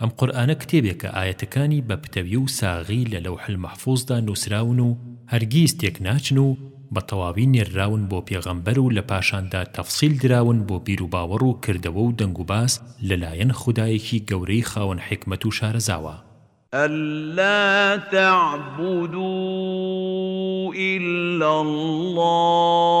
ئەم قورئانە کتێبێکە ئایەتەکانی بە پتەوی و ساغی لە لەوح المحفوظدا نووسراون و هەرگیز تێک ناچن و بە تەواوی نێرراون بۆ پێغەمبەر و لە پاشاندا تەفسیل دراون بۆ بیروباوەڕ و کردەوە و دەنگوباس لە لایەن خودایەکی گەورەی خاوەن حیکمەت و شارەزاوە. أَلَّا تَعْبُدُوا إِلَّا اللَّهَ.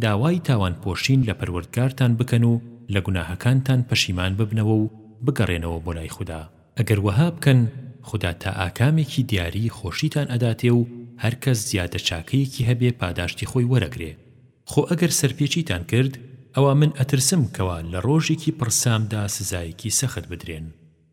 داوای تاوانپۆشین لە پەروەردگارتان بکەن و لە گوناهەکانتان پەشیمان ببنەوە و بگەڕێنەوە بۆ لای خودا، ئەگەر وەها بکەن خودا تا ئاکامێکی دیاری خۆشیتان ئەداتێ و هەر کەس زیادە چاکەیەکی هەبێ پاداشتی خۆی وەرەگرێ، خۆ ئەگەر سەرپێچیتان کرد ئەوا من ئەترسم کەوا لە ڕۆژێکی پڕ سامدا سزایەکی سەخت بدرێن.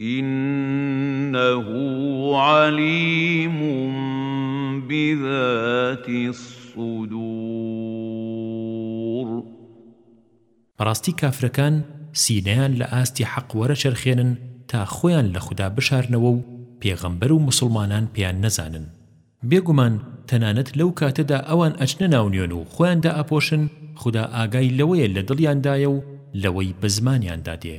إنه علیم بذات الصدور بەڕاستی کافرەکان سینەیان لە ئاستی حەق وەرەچەرخێنن تا خۆیان لە خودا بشارنەوە و پێغەمبەر و موسڵمانان پێیان نەزانن بێگومان تەنانەت لەو کاتەدا ئەوان ئەچنە ناو نوێن و خۆیان دائەپۆشن خودا ئاگای لەوەیە لە دڵیاندایە و لەوەی بە زمانیاندا دێ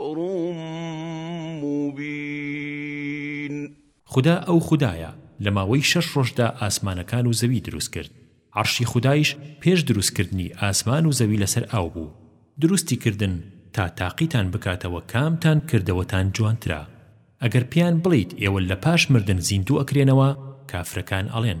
امر مبین. خودا ئەو خودایە لە ماوەی شەش ڕۆژدا ئاسمانەکان و زەوی دروست کرد عەڕشی خودایش پێش دروست کردنی ئاسمان و زەوی لەسەر ئاو بوو دروستی کردن تا تاقیتان بکاتەوە کامتان کردەوەتان جوانترە ئەگەر پێیان بڵێیت ئێوە لەپاش مردن زیندوو ئەکرێنەوە کافرەکان ئەڵێن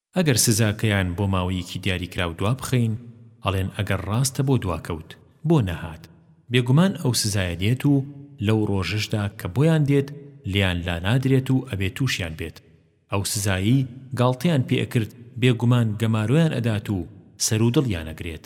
ئەگەر سزاکەیان بۆ ماوەیەکی دیاریکراو دوابخەین، ئەڵێن ئەگەر ڕاستە بۆ دواکەوت، بۆ نەهات، بێگومان ئەو سزایە دێت و لەو ڕۆژەشدا کە بۆیان دێت لێیان لانادرێت و ئەبێ تووشیان بێت، ئەو سزایەی گاڵتەیان پێ ئەکرد بێگومان گەمارۆیان ئەدات و سەرودڵیان ئەگرێت.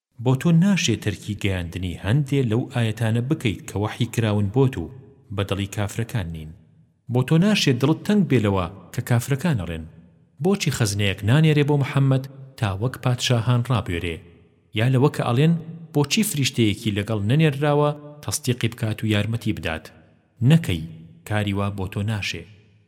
بۆ تۆ ناشێ تەرکی گەیاندنی هەندێ لەو ئایەتانە بکەیت کە وەحی کراون بۆت و بە دڵی کافرەکان نین. بۆ تۆ ناشێ دڵت تەنگ بێ لەوە کە کافرەکان ئەڵێن، بۆچی خەزنەیەک نانێرێ بۆ محەممەد تا وەک پادشاهان ڕابوێرێ؟ یا لەوە کە ئەڵێن، بۆچی فریشتەیەکی لەگەڵ نەنێرراوە تەسدیقی بکات و یارمەتی بدات؟ نەکەی، کاری وا بۆ تۆ ناشێ.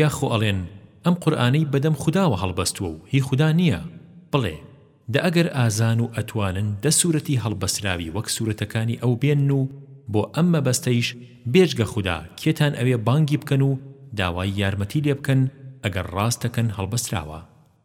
یاخۆ ئەڵێن ئەم قورئانەی بەدەم خوداوە هەڵبەستوە و هی خودا نیە، بڵێ، دە ئەگەر ئازان و ئەتوانن دە سورەتی هەڵبەستراوی وەک سورەتەکانی ئەو بێنن و بۆ ئەم مەبەستەیش بێجگە خودا کێتان ئەوێ بانگی بکەن و داوای یارمەتی لێبکەن ئەگەر ڕاست دەکەن هەڵبەستراوە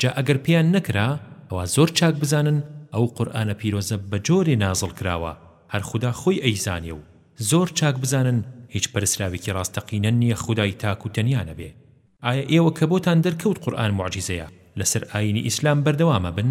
جا ئەگەر پێیان نەکرا ئەوا زۆر چاک بزانن ئەو قورئانە پیرۆزە بە جۆرێ نازڵ کراوە هەر خودا خۆی ئەیزانێ و زۆر چاک بزانن هیچ پەرستراوێکی ڕاستەقینە نیە خودای تاک و تەنیا نەبێ ئایا ئێوە کە بۆتان دەرکەوت قورئان موعجیزەیە لەسەر ئاینی ئیسلام بەردەوامەبن؟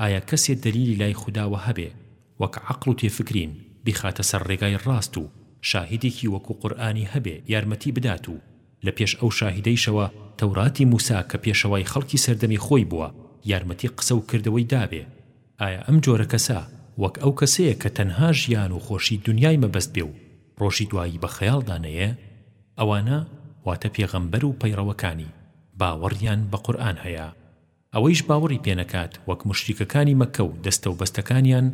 ئایا کەسێ دەلیلی لای خوداوە هەبێ وەک عەقڵ و تێفکرین بیخاتە سەر ڕێگای ڕاست و شاهیدێکی وەکوو قورئانی هەبێ یارمەتی بدات و لە پێش ئەو شاهیدەیشەوە تەوراتی مووسا کە پێشەوای خەڵکی سەردەمی خۆی بووە یارمەتی قسە و کردەوەی دابێ؟ ئایا ئەم جۆرە کەسە وەک ئەو کەسەیە کە تەنها ژیان و خۆشی دونیای مەبەست بێ و ڕۆژی دوایی بە خەیاڵدا نەیێ؟ ئەوانە واتە پێغەمبەر و پەیڕەوەکانی، باوەڕیان بە قورئان هەیە. ئەوەیش باوەڕی پێ نەکات وەک موشریکەکانی مەککە و دەستە و بەستەکانیان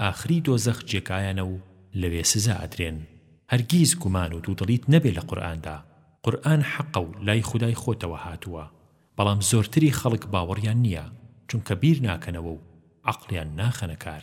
ئاخری دۆزەخ جێگایانە و لەوێ سزا ئەدرێن هەرگیز گومان و دوودڵیت نەبێ لە قورئاندا قورئان حەقە و لای خودای خۆتەوە هاتووە بەڵام زۆرتری خەڵک باوەڕیان نیە چونکە بیر ناکەنەوە و عەقڵیان ناخەنە کار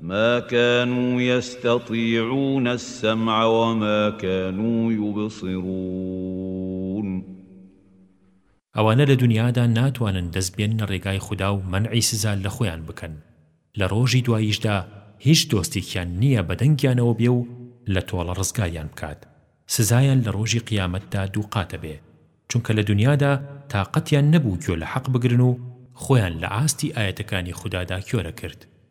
ما كانوا يستطيعون السمع وما كانوا يبصرون ئەوانە لە دونیادا ناتوانن دەست بێننە ڕێگای خودا و مەنعی سزا لە خۆیان بکەن لە ڕۆژی دواییشدا هیچ دۆستێکیان نییە بە دەنگیانەوە بێ و لە تۆڵە ڕزگاریان بکات سزایان لە ڕۆژی قیامەتدا دووقاتە بێ چونکە لە دونیادا تاقەتیان نەبوو گوێ لە حەق بگرن و خۆیان لە ئاستی ئایەتەکانی خودادا کۆرە کرد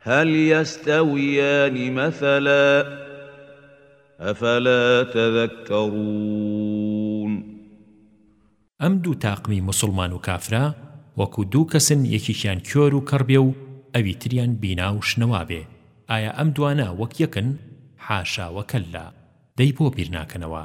هل یستویان مثلا افلا تذکرون. ئەم دوو تاقمی موسڵمان و کافرە وەکو دوو کەسن یەکێکیان کۆر و کەڕ بێ و ئەوی تریان بینا و شنەوا بێ ئایا ئەم دوانە وەک یەکن؟ حاشا وکلا دەی بۆ بیر ناکەنەوە؟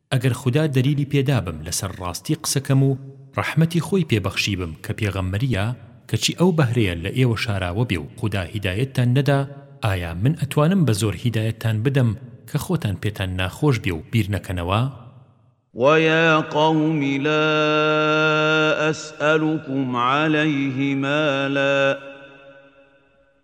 ئەگەر خودا دەلیلی پێ دابم لەسەر ڕاستی قسەکەم و ڕەحمەتی خۆی پێ بەخشیبم کە پێغەمبەریە کەچی ئەو بەهرەیە لە ئێوە شاراوە بێ و خودا هیدایەتتان نەدا ئایا من ئەتوانم بە زۆر هیدایەتتان بدەم کە خۆتان پێتان ناخۆش بێ و بیر نەکەنەوە؟ ويا قوم لا أسألكم عليه مالا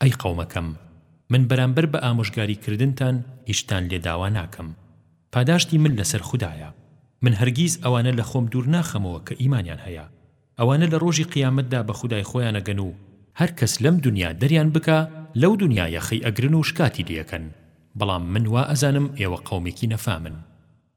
ئەی قەومەکەم، من بەرامبەر بە ئامۆژگاری کردنتان هیچتان لێ داوا ناکەم، پاداشتی من لەسەر خودایە، من هەرگیز ئەوانە لە خۆم دوور ناخەمەوە کە ئیمانیان هەیە، ئەوانە لە ڕۆژی قیامەتدا بە خودای خۆیان ئەگەن و، هەر کەس لەم دونیا دەریان بکا لەو دونیا یەخەی ئەگرن و شکاتی لێ ئەکەن، بەڵام من وا ئەزانم ئێوە قەومێکی نەفامن.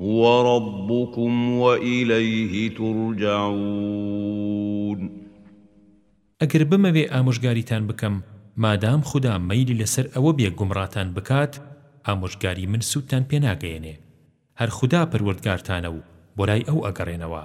هو ربکم و الیه ترجعون. ئەگەر بمەوێ ئامۆژگاریتان بکەم مادام خودا مەیلی لەسەر ئەوە بێ گومڕاتان بکات ئامۆژگاری من سوودتان پێ ناگەیەنێ هەر خودا پەروەردگارتانە و بۆ لای ئەو ئەگەڕێنەوە.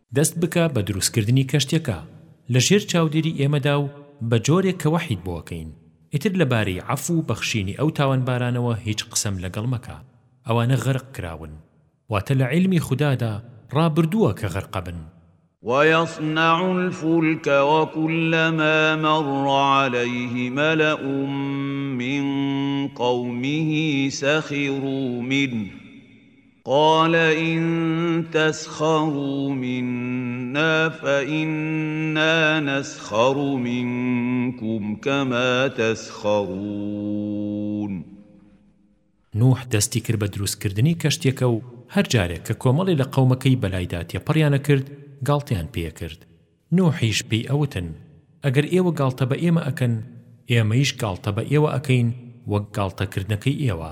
دەست بکە بە دروستکردنی کەشتیەکە لە ژێر چاودێری ئێمەدا و بە جۆرێک کە وەحیت بۆ ئەکەین ئیتر لە بارەی عەفو و بەخشینی ئەو تاوانبارانەوە هیچ قسەم لەگەڵ مەکە ئەوانە غەرق کراون واتە لە عیلمی خودادا ڕابردووە کە غەرقەبن. ويصنع الفلك وكلما مر عليه ملأ من قومه سخروا منه قال إن تسخروا منا فإنا نسخر منكم كما تسخرون نوح دەستی کرد بە دروستکردنی کەشتیەکە و هەر جارێک کە کۆمەڵێ لە قەومەکەی بەلایدا تێپەڕیان ئەکرد گاڵتەیان پێ ئەکرد نوحیش پێی ئەوتن ئەگەر ئێوە گاڵتە بە ئێمە ئەکەن ئێمەیش گاڵتە بە ئێوە ئەکەین وەک گاڵتەکردنەکەی ئێوە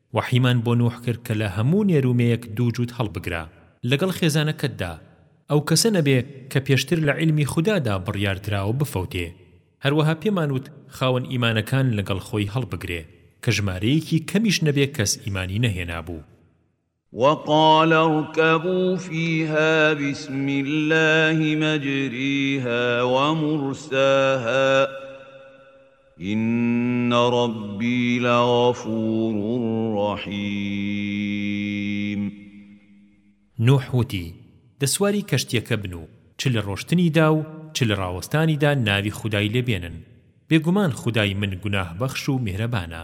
وەحیمان بۆ نوح کرد کە لە هەموو نێر و مێیەک دوو جووت هەڵبگرە لەگەڵ خێزانەکەتدا، ئەو کەسە نەبێ کە پێشتر لە عیلمی خودادا بڕیار دراوە بفەوتێ، هەروەها پێمان وت خاوەن ئیمانەکان لەگەڵ خۆی هەڵبگرێ، کە ژمارەیەکی کەمیش نەبێ کەس ئیمانی نەهێنابوو. وقال ارکبوا فیها بسم اللە مجریها ومرساها. ان ربی لغفور رحیم. نوح وتی، دە سواری کەشتییەکە بن و چ لە ڕۆشتنیدا و چ لە ڕاوەستانیدا ناوی خودای لێ بێنن، بێگومان خودای من گوناهبەخش و میهرەبانە.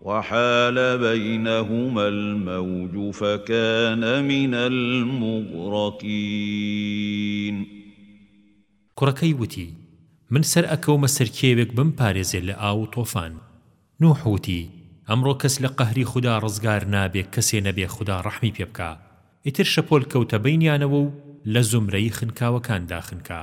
وحال بینهما الموج فکان من المغرقین. کوڕەکەی وتی، من سەر ئەکەومە سەر کێوێک بمپارێزێ لە ئاو و تۆفان. نوح وتی، ئەمڕۆ کەس لە قەهری خودا ڕزگار نابێ کەسێ نەبێ خودا ڕەحمی پێ بکا. ئیتر شەپۆل کەوتە بەینیانەوە و لە زومرەی خنکاوەکاندا خنکا.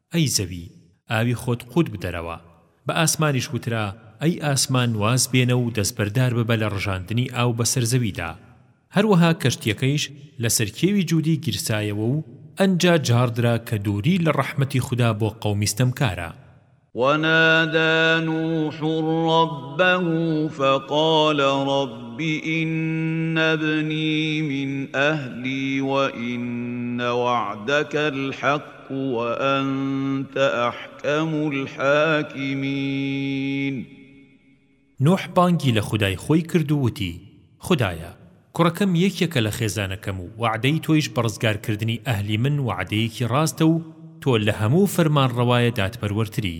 ئەی زەوی، ئاوی خۆت قووت بدەرەوە. بە ئاسمانیش وترا، ئەی ئاسمان واز بێنە و دەستبەردار ببە لە ڕژاندنی ئاو بەسەر زەویدا. هەروەها کەشتییەکەیش لەسەر کێوی جوودی گیرسایەوە و ئەنجا جاڕدرا کە دووری لە ڕەحمەتی خودا بۆ قەومی ستەمکارە. ونادى نوح ربه فقال رب إن ابني من أهلي وإن وعدك الحق الحق وانت احکم الحاکمین نوح بانگی لە خودای خۆی کرد و وتی، خودایە! کوڕەکەم یەکێکە لە خێزانەکەم و وەعدەی تۆیش بە ڕزگارکردنی ئەهلی من وەعدەیەکی ڕاستە و تۆ لە هەموو فەرمانڕەوایە دادپەروەرتری.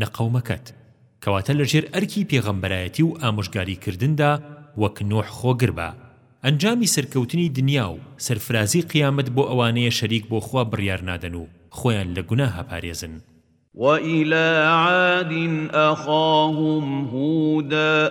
نە قەومەکەت، کەواتە لەژێر ئەرکی پێغەمبەرایەتی و ئامۆژگاری کردندا وەک نوح خۆگربە، ئەنجامی سەرکەوتنی دنیا و سەرفرازی قیامەت بۆ ئەوانەیە شەریک بۆ خوا بڕیار نادەن و خۆیان لە گوناه ئەپارێزن. وإلی عاد أخاهم هودا.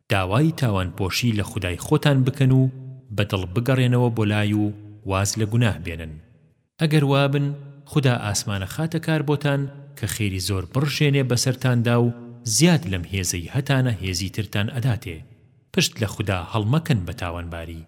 داوای تاوانپۆشی لە خودای خۆتان بکەن و بە دڵ بگەڕێنەوە بۆ لای و واز لە گوناه بێنن ئەگەر وابن خودا ئاسمانەخاتە کار بۆتان کە خێری زۆر بڕژێنێ بەسەرتاندا و زیاد لەم هێزەی هەتانە هێزی ترتان ئەداتێ پشت لە خودا هەڵمەکەن بە تاوانباری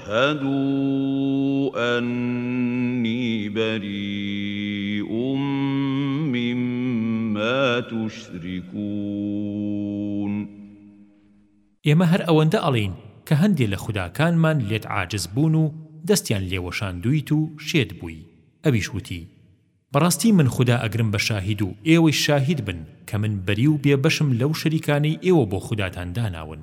فاشهدوا انی بریء مما تشرکون. ئێمە هەر ئەوەندە ئەڵێین کە هەندێ لە خوداکانمان لێت عاجز بوون و دەستیان لێ وەشاندوویت و شێت بووی، ئەویش وتی، بەڕاستی من خودا ئەگرم بە شاهید و ئێوەیش شاهید بن کە من بەری و بێ بەشم لەو شەریکانەی ئێوە بۆ خوداتان داناون.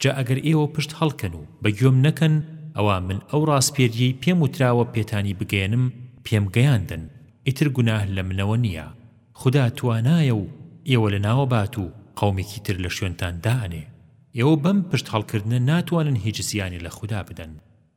جا ئەگەر ئێوە پشت هەڵکەن و بە گوێم نەکەن ئەوا من ئەو ڕاسپێرییەی پێم وتراوە پێتانی بگەیەنم پێم گەیاندن ئیتر گوناه لە منەوە نییە خودا توانایە و ئێوە لە ناوە بات و قەومێکی تر لە شوێنتان دائەنێ ئێوە بەم پشت هەڵکردنە ناتوانن هیچ زیانی لە خودا بدەن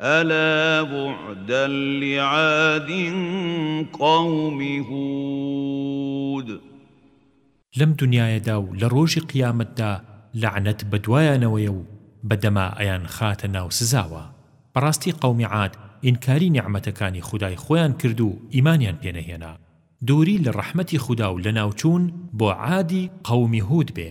ألا بعدا لعاد قوم هود. لەم دونیایەدا و لە ڕۆژی قیامەتدا لەعنەت بە دوایانەوەیە و بە دەما ئەیانخاتە ناو سزاوە بەڕاستی قەومی عاد ئینکاری نیعمەتەکانی خودای خۆیان کرد و ئیمانیان پێ نەهێنا دووری لە ڕەحمەتی خودا و لەناوچوون بۆ عادی قەومی هود بێ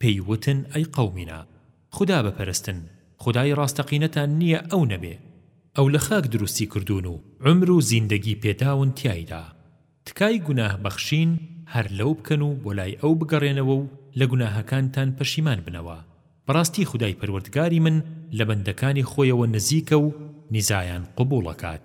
پێی وتن ئەی قەومینا خودا بپەرستن خودای ڕاستەقینەتان نیە ئەو نەبێ ئەو لە خاک دروستی کردوون و عومر و زیندەگی پێداون تیایدا تکای گوناه بەخشین هەر لەو بکەن و بۆ لای ئەو بگەڕێنەوە و لە گوناهەکانتان پەشیمان بنەوە بەڕاستی خودای پەروەردگاری من لە بەندەکانی خۆیەوە نزیکە و نیزایان قبوڵ ئەکات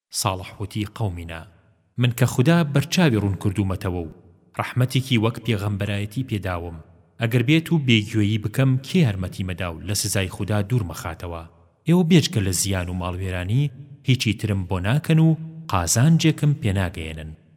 ساڵح وتی، قەومی نا، من کە خودا بەرچاوی ڕوون کردوومەتەوە و ڕەحمەتێکی وەک پێغەمبەرایەتی پێ داوم، ئەگەر بێت و بێ گوێیی بکەم کێ یارمەتی مەدا و لە سزای خودا دوور مەخاتەوە، ئێوە بێجگە لە زیان و ماڵوێرانی هیچی ترم بۆ ناکەن و قازانجێکم پێ ناگەیەنن.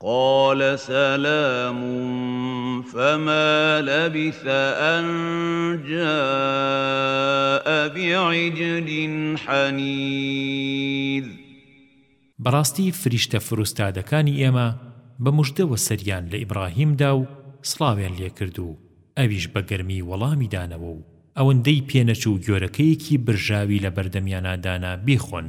قال سلام فما لبث أن جاء بعجل حنیذ بەڕاستی فریشتە فروستادەکانی ئێمە بە مژدەوە سەریان لە ئیبڕاهیم دا و سڵاویان لێ کرد و ئەویش بە گەرمی وەڵامی دانەوە و ئەوەندەی پێ نەچوو گۆرەکەیەکی برژاوی لە بەردەمیانا دانا بیخۆن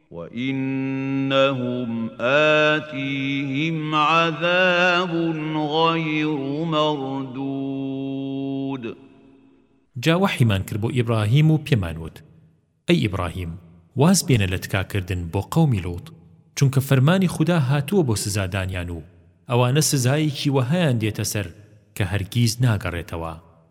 وإنهم آتیهم عذاب غیر مردود. جا وەحیمان کرد بۆ ئیبڕاهیم و پێمان وت، ئەی ئیبڕاهیم واز بێنە لە تکاکردن بۆ قەومی لوط، چونکە فەرمانی خودا هاتووە بۆ سزادانیان و ئەوانە سزایەکی وەهایان دێتە سەر کە هەرگیز ناگەڕێتەوە.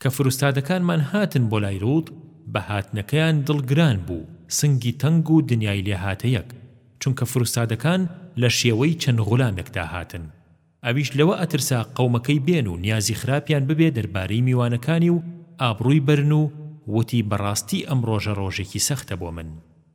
کە فروستادەکانمان هاتن بۆ لای لوط بە هاتنەکەیان دڵ گران بوو سنگی تەنگ و دنیای لێ هاتە یەک چونکە فروستادەکان لە شێوەی چەند غولامێکدا هاتن ئەویش لەوە ئەترسا قەومەکەی بێن و نیازی خراپیان ببێ دەربارەی میوانەکانی و ئابڕوی بەرن و وتی بەڕاستی ئەم ڕۆژە ڕۆژێکی سەختە بۆ من.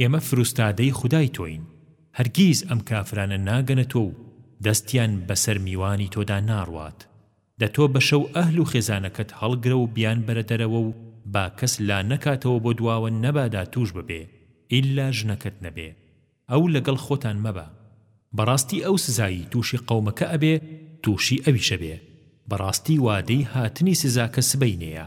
ئێمە فروستادەی خودای تۆین، هەرگیز ئەم کافرانە ناگەنە تۆ و دەستیان بەسەر میوانی تۆدا ناڕوات، دە تۆ بەشە و ئەهل و خێزانەکەت هەڵگرە و بیانبەرە دەرەوە و با کەس لانەکاتەوە بۆ دواوە نەبادا توش ببێ ئیلا ژنەکەت نەبێ ئەو لەگەڵ خۆتان مەبە بەڕاستی ئەو سزایی توشی قەومەکە ئەبێ توشی ئەویش ئەبێ بەڕاستی وادەی هاتنی سزاکە سبەینێیە.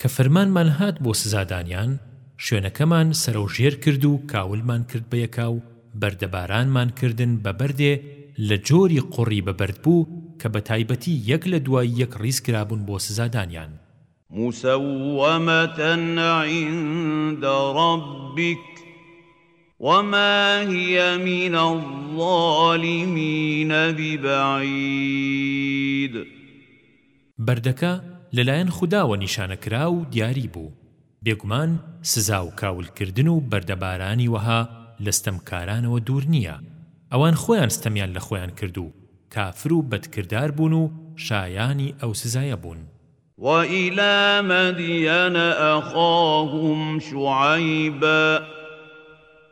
کە فەرمانمان هات بۆ سزادانیان، شوێنەکەمان سەرەوژێر کرد و کاولمان کرد بە یەکا و بەردەبارانمان کردن بە بەردێ لە جۆری قوڕی بە بەرد بوو کە بە تایبەتی یەک لە دوای یەک ڕیز کرابوون بۆ سزادانیان. مسومة عند ربک وما هی من الظالمین ببعید. بەردەکە لەلایەن خوداوە نیشانە کرا و دیاری بوو، بێگومان سزا و کاولکردن و بەردەبارانی وەها لە ستەمکارانەوە دوور نییە، ئەوان خۆیان ستەمیان لە خۆیان کرد و کافر و بەدکردار بوون و شایانی ئەو سزایە بوون. وإلى مدين أخاهم شعيبا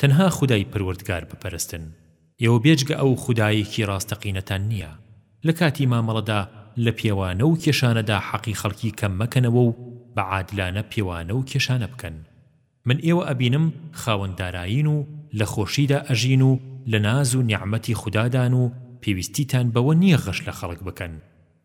تەنها خودای پەروەردگار بپەرستن، ئێوە بێجگە ئەو خودایەکی ڕاستەقینەتان نییە، لە کاتی مامەڵەدا لە پێوانە و کێشانەدا حەقی خەڵکی کەم مەکەنەوە و بە عادلانە پێوانە و کێشانە بکەن، من ئێوە ئەبینم خاوەن دارایین و لە خۆشیدا ئەژین و لە ناز و نیعمەتی خودادان و پێویستیتان بەوە نییە غەش لە خەڵک بکەن.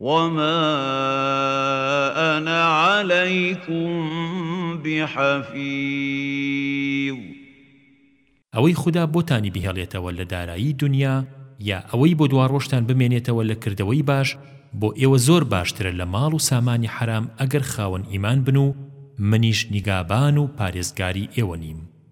وما انا علیکم بحفیظ. ئەوەی خودا بۆتانی بهێڵێتەوە لە دارایی دونیا یا ئەوەی بۆ دواڕۆژتان بمێنێتەوە لە کردەوەی باش بۆ ئێوە زۆر باشترە لە ماڵ و سامانی حەرام ئەگەر خاوەن ئیمان بن و منیش نیگابان و پارێزگاری ئێوە نیم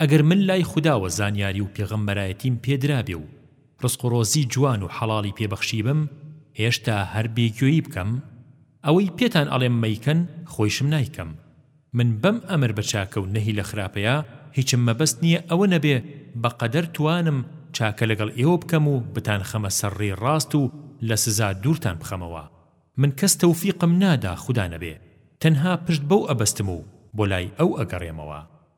ئەگەر من لای خوداوە زانیاری و پێغەمبەرایەتیم پێ درابێ و ڕزق و ڕۆزی جوان و حەڵاڵی پێ بەخشیبم هێشتا هەر بێ گوێیی بکەم؟ ئەوەی پێتان ئەڵێم مەیکەن خۆیشم نایکەم. من بەم ئەمر بە چاکە و نەهی لە خراپەیا هیچم مەبەست نییە ئەوە نەبێ بە قەدەر توانم چاکە لەگەڵ ئێوە بکەم و بتانخەمە سەر ڕێی ڕاست و لە سزا دوورتان بخەمەوە. من کەس تەوفیقم نادا خودا نەبێ تەنها پشت بەو ئەبەستم و بۆ لای ئەو ئەگەڕێمەوە.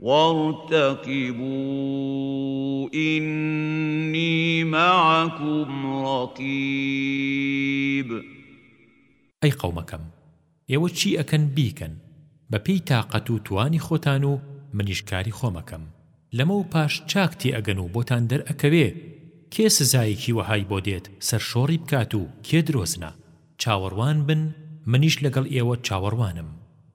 وارتقبوا إنی معکم رقیب. ئەی قەومەکەم ئێوە چی ئەکەن بیکەن بە پێی تاقەت و توانی خۆتان و منیش کاری خۆم ئەکەم لەمە و پاش چاک تێ ئەگەن و بۆتان دەر ئەکەوێ کێ سزایەکی وەهای بۆ دێت سەرشۆڕی بکات و کێ درۆزنە چاوەڕوان بن منیش لەگەڵ ئێوە چاوەڕوانم.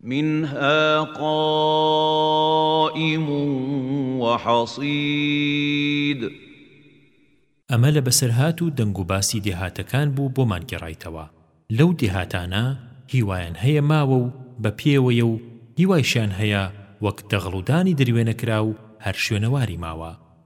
منها قائم وحصید. ئەمە لە بەسەرهات و دەنگ و باسی دێهاتەکان بوو بۆمان گێڕایتەوە لەو دێهاتانە هیوایان هەیە ماوە و بە پێوەیە و هیوایشیان هەیە وەک دەغڵودانی دروێنەکراو هەر شوێنەواری ماوە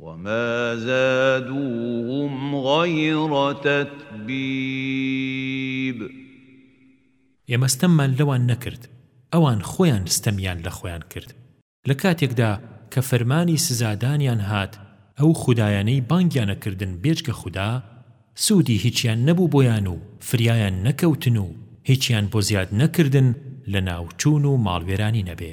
وما زادوهم غیر تتبیب. ئێمە ستەممان لەوان نەکرد، ئەوان خۆیان ستەمیان لە خۆیان کرد، لە کاتێکدا کە فەرمانی سزادانیان هات، ئەو خودایانەی بانگیان ئەکردن بێجگە خودا، سوودی هیچیان نەبوو بۆیان و فریایان نەکەوتن و هیچیان بۆ زیاد نەکردن لە ناوچوون و ماڵوێرانی نەبێ.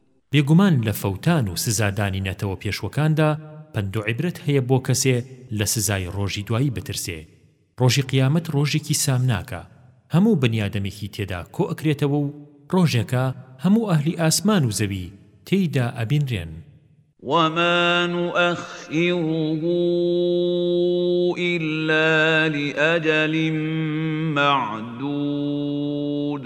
بێگومان لە فەوتان و سزادانی نەتەوە پێشوەکاندا پەند و عیبرەت هەیە بۆ کەسێ لە سزای ڕۆژی دوایی بترسێ. ڕۆژی قیامەت ڕۆژێکی سامناکە، هەموو بنیادەمێکی تێدا کۆئەکرێتەوە و ڕۆژێکە هەموو ئەهلی ئاسمان و زەوی تێیدا ئەبینرێن. وما نؤخره إلا لأجل معدود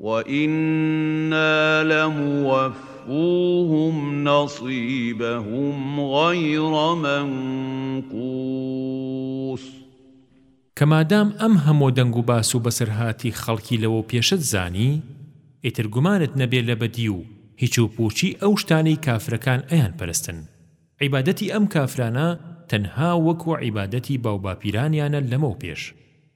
وَإِنَّا لَمُوَفُّوهُمْ نَصِیبَهُمْ غَیْرَ مَنقُوصٍ کە مادام ئەم هەمۆ دەنگ و باس و بەسەرهاتی خەڵکی لەوەو پێشت زانی ئیتر گومانت نەبێ لە بەدی و هیچ و پوچی ئەو شتانەی کافرەکان ئەیان پەرستن عیبادەتی ئەم کافرانە تەنها وەکو عیبادەتی باوباپیرانیانە لەمەو پێش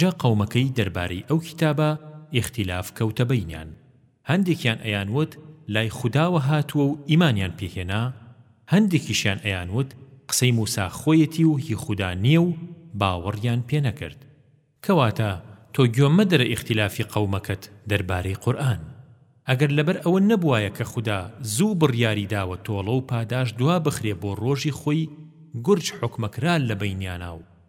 جا قەومەکەی دەربارەی ئەو کیتابە ئیختیلاف کەوتە بەینیان هەندێکیان ئەیان وت لای خوداوە هاتووە و ئیمانیان پێ هێنا هەندێکیشیان ئەیان وت قسەی موسا خۆیەتی و هی خودا نیە و باوەڕیان پێ نەکرد کەواتە تۆ گوێ مەدەرە ئیختیلافی قەومەکەت دەربارەی قورئان ئەگەر لەبەر ئەوە نەبوایە کە خودا زوو بڕیاری داوە تۆڵە و پاداش دوا بخرێ بۆ ڕۆژی خۆی گورج حوکمە کرا لە بەینیانا و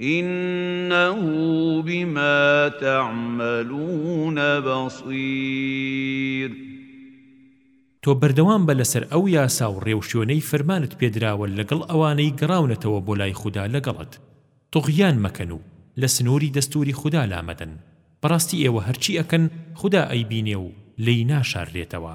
انه بما تعملون بصیر تۆ بەردەوام بە لەسەر ئەو یاسا و ڕێوشوێنەی فەرمانت پێدراوە لەگەڵ ئەوانەی گەڕاونەتەوە بۆ لای خودا لەگەڵت طغیان مەکەن و لە سنووری دەستووری خودا لامەدەن بەڕاستی ئێوە هەرچی ئەکەن خودا ئەیبینێ و لێی ناشاررێتەوە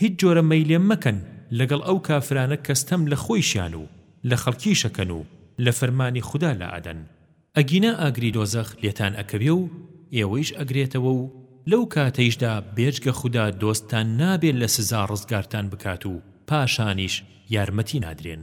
هیچ جۆرە مەیلێ مەکەن لەگەڵ ئەو کافرانە کە ستەم لە خۆیشیان و لە خەڵکیش ئەکەن و لە فەرمانی خودا لائەدەن، ئەگینا ئاگری دۆزەخ لێتان ئەکەوێ و ئێوەیش ئەگرێتەوە و لەو کاتەیشدا بێجگە خودا دۆستتان نابێ لە سزا ڕزگارتان بکات و پاشانیش یارمەتی نادرێن.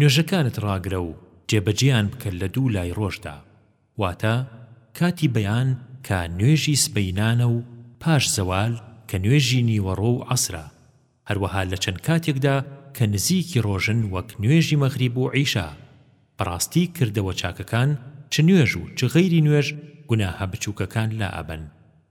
نوێژەکانت ڕاگرە و جێبەجێیان بکە لە دوو لای ڕۆژدا، واتە، کاتی بەیان کە نوێژی سبەینانە و پاش زەوال کە نوێژی نیوەڕۆ و عەسرە، هەروەها لە چەند کاتێکدا کە نزیکی ڕۆژن وەک نوێژی مەغریب و عیشا، بەڕاستی کردەوە چاکەکان چ نوێژ و چ غەیری نوێژ گوناهە بچووکەکان لائەبەن.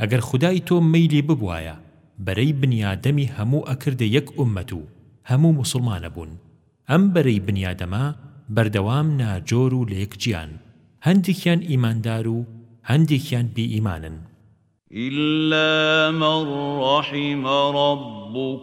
ئەگەر خودای تۆ مەیلی ببوایە بەرەی بنیادەمی هەموو ئەکردە یەک ئوممەت و هەموو موسڵمان ئەبوون ئەم بەرەی بنیادەمە بەردەوام ناجۆر و لەیەک جیان هەندێکیان ئیماندار و هەندێکیان بی ئیمانن. الا من رحم ربک.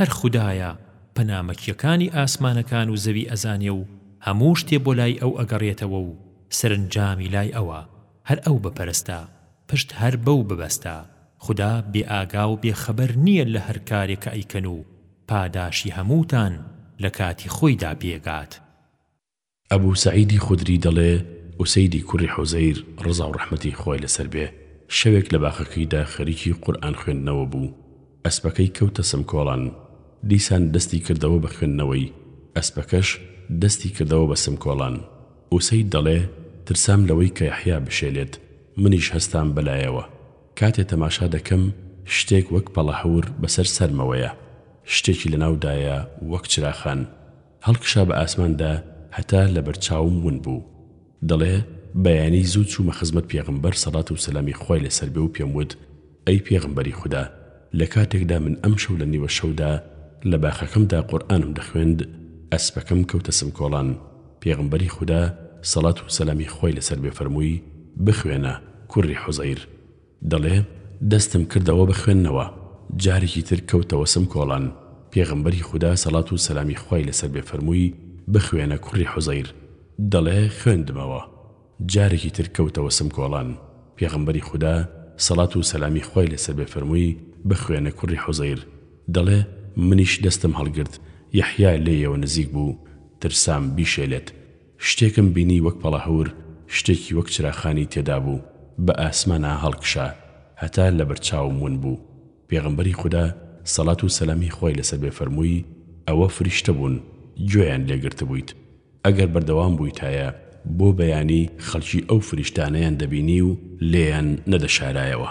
هەر خودایە پەنا مەکیەکانی ئاسمانەکان و زەوی ئەزانێ و هەموو شتێ بۆ لای ئەو ئەگەڕێتەوە و سەرنجامی لای ئەوە هەر ئەو بپەرستە پشت هەر بەو ببەستە خودا بێ ئاگا و بێ خەبەر نیە لە هەر کارێ کە ئەیکەن و پاداشی هەمووتان لە کاتی خۆیدا پێگات. ئەبو سەعیدی خودری دەڵێ، ئوسەیدی کوڕی حوزەیر ڕەزاو ڕەحمەتی خوای لەسەر بێ شەوێک لە باخەکەیدا خەریکی قورئان خوێندنەوە بوو، ئەسپەکەی کەوتە سمکۆڵان، دیسان دەستی کردەوە بە خوێندنەوەی، ئەسپەکەش دەستی کردەوە بە سمکۆڵان، ئوسەید دەڵێ، ترسام لەوەی کە یەحیا بشێلێت، منیش هەستام بە لایەوە، کاتێ تەماشا دەکەم شتێک وەک پەڵەهەور بەسەر سەرمەوەیە، شتێکی لەناودایە وەک چراخان. هەڵکشا بە ئاسماندا هەتا لەبەر چاوم ون بوو دەڵێ بەیانی زوو چوومە خزمەت پێغەمبەر سەڵات و سەلامی خوای لەسەر بێ و پێم وت ئەی پێغەمبەری خودا لە کاتێکدا من ئەمشەو لە نیوە شەودا لە باخەکەمدا قورئانم دەخوێند ئەسپەکەم کەوتە سمکۆڵان پێغەمبەری خودا سەڵات و سەلامی خوای لەسەر بێ فەرمووی بخوێنە کوڕی حوزەیر دەڵێ، دەستم کردەوە بە خوێندنەوە، جارێکی تر کەوتەوە سم کۆڵان، پێغەمبەری خودا سەڵات و سەلامی خوای لەسەر بێ فەرمووی، بخوێنە کوڕی حوزەیر. دەڵێ، خوێندمەوە. جارێکی تر کەوتەوە سم کۆڵان، پێغەمبەری خودا سەڵات و سەلامی خوای لەسەر بێ فەرمووی، بخوێنە کوڕی حوزەیر. دەڵێ، منیش دەستم هەڵگرت، یەحیا لێیەوە نزیک بوو، ترسام بیشێلێت. شتێکم بینی وەک پەڵەهەور شتێکی وەک چراخانی تێدابوو بە ئاسمانا هەڵکشا هەتا لەبەر چاوم ون بوو پێغەمبەری خودا سەڵات و سەلامی خوای لەسەر بێ فەرمووی ئەوە فریشتە بوون گوێیان لێ گرتبوویت ئەگەر بەردەوام بوویتایە بۆ بەیانی خەڵکی ئەو فریشتانەیان دەبینی و لێیان نەدەشارایەوە.